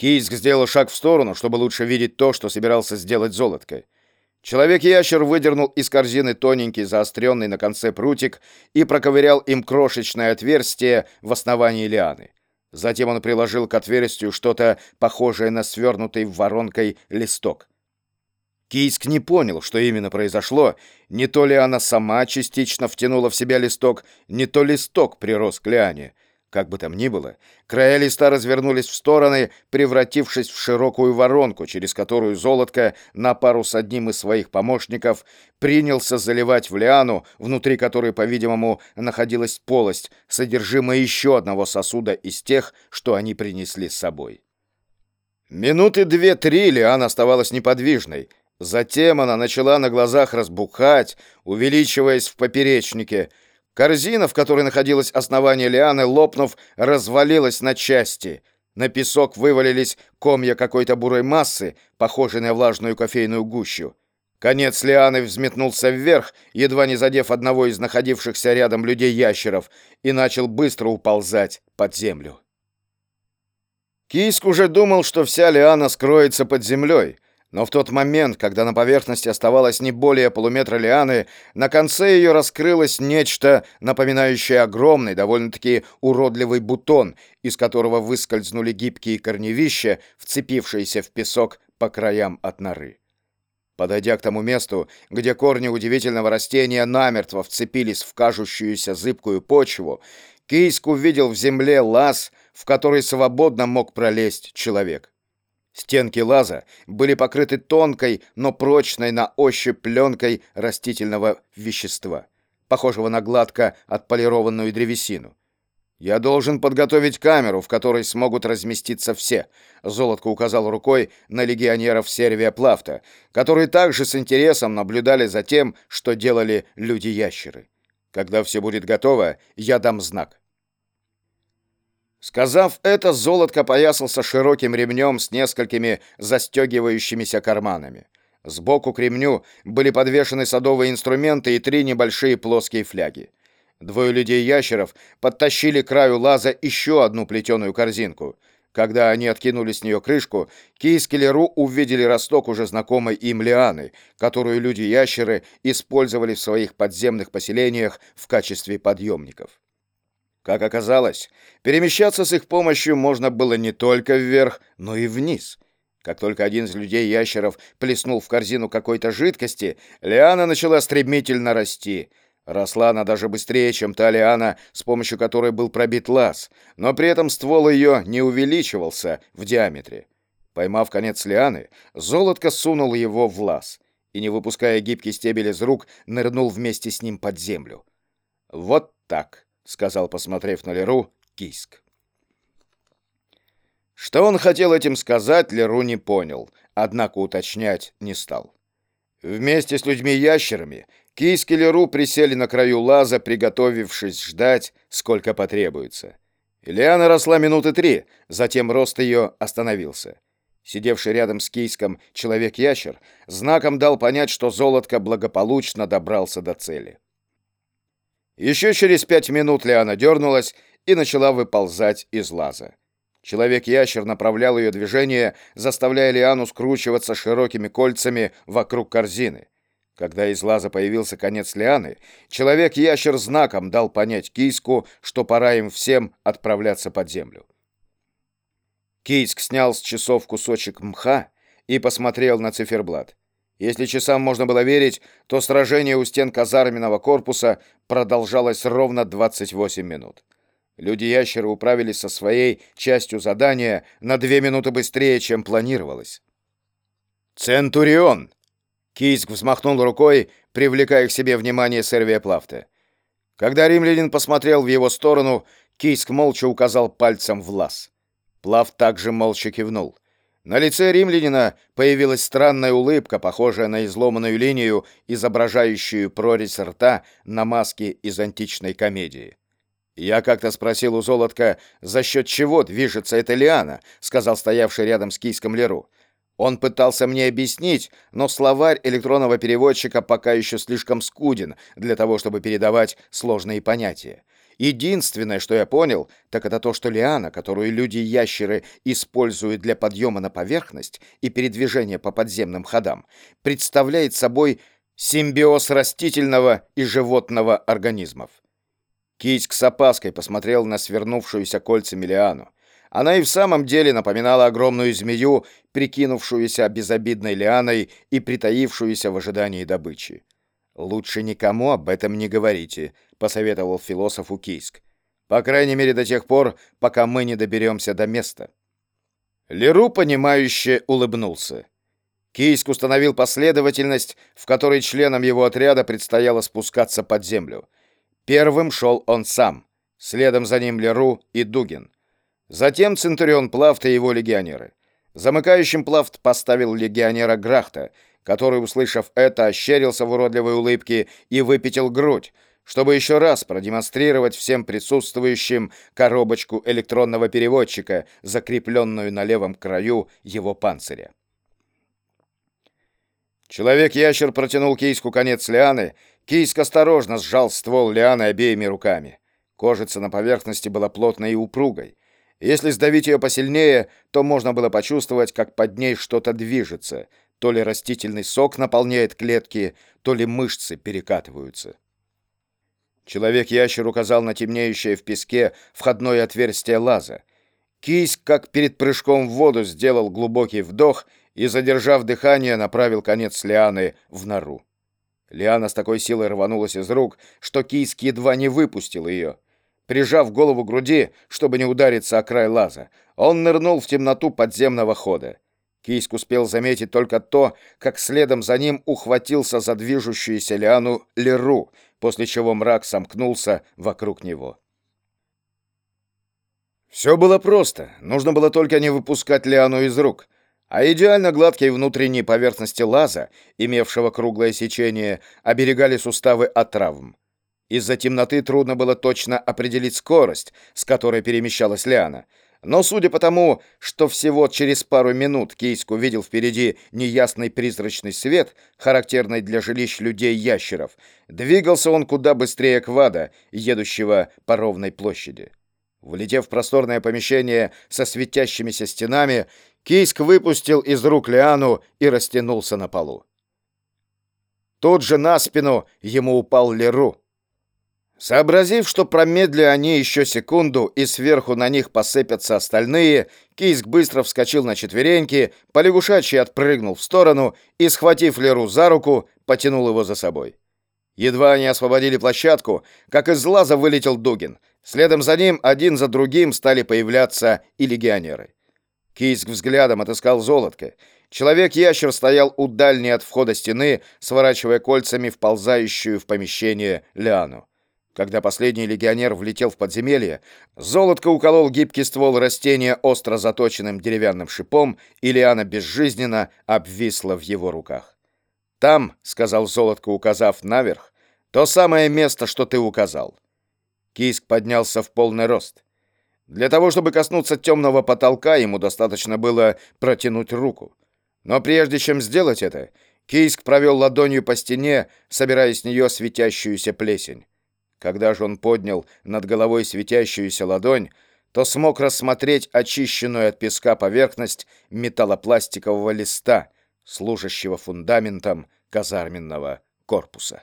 Кийск сделал шаг в сторону, чтобы лучше видеть то, что собирался сделать золотко. Человек-ящер выдернул из корзины тоненький заостренный на конце прутик и проковырял им крошечное отверстие в основании лианы. Затем он приложил к отверстию что-то похожее на свернутый воронкой листок. Кийск не понял, что именно произошло. Не то ли она сама частично втянула в себя листок, не то листок прирос к лиане. Как бы там ни было, края листа развернулись в стороны, превратившись в широкую воронку, через которую золотко на пару с одним из своих помощников принялся заливать в лиану, внутри которой, по-видимому, находилась полость, содержимое еще одного сосуда из тех, что они принесли с собой. Минуты две-три лиана оставалась неподвижной. Затем она начала на глазах разбухать, увеличиваясь в поперечнике — Корзина, в которой находилось основание лианы, лопнув, развалилась на части. На песок вывалились комья какой-то бурой массы, похожей на влажную кофейную гущу. Конец лианы взметнулся вверх, едва не задев одного из находившихся рядом людей-ящеров, и начал быстро уползать под землю. Кийск уже думал, что вся лиана скроется под землей — но в тот момент, когда на поверхности оставалось не более полуметра лианы, на конце ее раскрылось нечто, напоминающее огромный, довольно-таки уродливый бутон, из которого выскользнули гибкие корневища, вцепившиеся в песок по краям от норы. Подойдя к тому месту, где корни удивительного растения намертво вцепились в кажущуюся зыбкую почву, Кийск увидел в земле лаз, в который свободно мог пролезть человек. Стенки лаза были покрыты тонкой, но прочной на ощупь пленкой растительного вещества, похожего на гладко отполированную древесину. «Я должен подготовить камеру, в которой смогут разместиться все», — Золотко указал рукой на легионеров Сервия Плафта, которые также с интересом наблюдали за тем, что делали люди-ящеры. «Когда все будет готово, я дам знак». Сказав это, Золотко поясался широким ремнем с несколькими застегивающимися карманами. Сбоку к ремню были подвешены садовые инструменты и три небольшие плоские фляги. Двое людей-ящеров подтащили к краю лаза еще одну плетеную корзинку. Когда они откинули с нее крышку, Кийск и Леру увидели росток уже знакомой им лианы, которую люди-ящеры использовали в своих подземных поселениях в качестве подъемников. Как оказалось, перемещаться с их помощью можно было не только вверх, но и вниз. Как только один из людей-ящеров плеснул в корзину какой-то жидкости, лиана начала стремительно расти. Росла она даже быстрее, чем та лиана, с помощью которой был пробит лаз, но при этом ствол ее не увеличивался в диаметре. Поймав конец лианы, золотко сунул его в лаз и, не выпуская гибкий стебель из рук, нырнул вместе с ним под землю. Вот так сказал, посмотрев на Леру, Киск. Что он хотел этим сказать, Леру не понял, однако уточнять не стал. Вместе с людьми-ящерами Киск и Леру присели на краю лаза, приготовившись ждать, сколько потребуется. Ильяна росла минуты три, затем рост ее остановился. Сидевший рядом с Кийском человек-ящер знаком дал понять, что золотко благополучно добрался до цели. Еще через пять минут Лиана дернулась и начала выползать из лаза. Человек-ящер направлял ее движение, заставляя Лиану скручиваться широкими кольцами вокруг корзины. Когда из лаза появился конец лианы, человек-ящер знаком дал понять Кийску, что пора им всем отправляться под землю. Кийск снял с часов кусочек мха и посмотрел на циферблат. Если часам можно было верить, то сражение у стен казарменного корпуса продолжалось ровно 28 минут. Люди-ящеры управились со своей частью задания на две минуты быстрее, чем планировалось. «Центурион!» Кийск взмахнул рукой, привлекая к себе внимание Сервия Плафта. Когда римлянин посмотрел в его сторону, Кийск молча указал пальцем в лаз. Плав также молча кивнул. На лице римлянина появилась странная улыбка, похожая на изломанную линию, изображающую прорезь рта на маске из античной комедии. «Я как-то спросил у Золотка, за счет чего движется эта лиана», — сказал стоявший рядом с кийском Леру. Он пытался мне объяснить, но словарь электронного переводчика пока еще слишком скуден для того, чтобы передавать сложные понятия. Единственное, что я понял, так это то, что лиана, которую люди-ящеры используют для подъема на поверхность и передвижения по подземным ходам, представляет собой симбиоз растительного и животного организмов. Киськ с опаской посмотрел на свернувшуюся кольцами лиану. Она и в самом деле напоминала огромную змею, прикинувшуюся безобидной лианой и притаившуюся в ожидании добычи. «Лучше никому об этом не говорите», — посоветовал философу Кийск. «По крайней мере до тех пор, пока мы не доберемся до места». Леру, понимающе улыбнулся. Кийск установил последовательность, в которой членам его отряда предстояло спускаться под землю. Первым шел он сам, следом за ним Леру и Дугин. Затем Центурион Плафт и его легионеры. Замыкающим Плафт поставил легионера Грахта — который, услышав это, ощерился в уродливой улыбке и выпятил грудь, чтобы еще раз продемонстрировать всем присутствующим коробочку электронного переводчика, закрепленную на левом краю его панциря. Человек-ящер протянул кийску конец лианы. Кийск осторожно сжал ствол лианы обеими руками. Кожица на поверхности была плотной и упругой. Если сдавить ее посильнее, то можно было почувствовать, как под ней что-то движется, то ли растительный сок наполняет клетки, то ли мышцы перекатываются. Человек-ящер указал на темнеющее в песке входное отверстие лаза. Кись, как перед прыжком в воду, сделал глубокий вдох и, задержав дыхание, направил конец лианы в нору. Лиана с такой силой рванулась из рук, что Кийск едва не выпустил ее. Прижав голову к груди, чтобы не удариться о край лаза, он нырнул в темноту подземного хода. Кийск успел заметить только то, как следом за ним ухватился за движущуюся лиану Леру, после чего мрак сомкнулся вокруг него. Все было просто, нужно было только не выпускать лиану из рук, а идеально гладкие внутренние поверхности лаза, имевшего круглое сечение, оберегали суставы от травм. Из-за темноты трудно было точно определить скорость, с которой перемещалась лиана — но судя по тому, что всего через пару минут Кейск увидел впереди неясный призрачный свет, характерный для жилищ людей-ящеров, двигался он куда быстрее квада, едущего по ровной площади. Влетев в просторное помещение со светящимися стенами, Кейск выпустил из рук Лиану и растянулся на полу. Тут же на спину ему упал Леру. Сообразив, что промедли они еще секунду и сверху на них посыпятся остальные, Кийск быстро вскочил на четвереньки, полягушачий отпрыгнул в сторону и, схватив Леру за руку, потянул его за собой. Едва они освободили площадку, как из лаза вылетел Дугин. Следом за ним один за другим стали появляться и легионеры. Кийск взглядом отыскал золотко. Человек-ящер стоял у дальней от входа стены, сворачивая кольцами вползающую в помещение Лиану. Когда последний легионер влетел в подземелье, Золотко уколол гибкий ствол растения остро заточенным деревянным шипом, и лиана безжизненно обвисла в его руках. «Там», — сказал Золотко, указав наверх, — «то самое место, что ты указал». Киск поднялся в полный рост. Для того, чтобы коснуться темного потолка, ему достаточно было протянуть руку. Но прежде чем сделать это, Кийск провел ладонью по стене, собирая с нее светящуюся плесень. Когда же он поднял над головой светящуюся ладонь, то смог рассмотреть очищенную от песка поверхность металлопластикового листа, служащего фундаментом казарменного корпуса.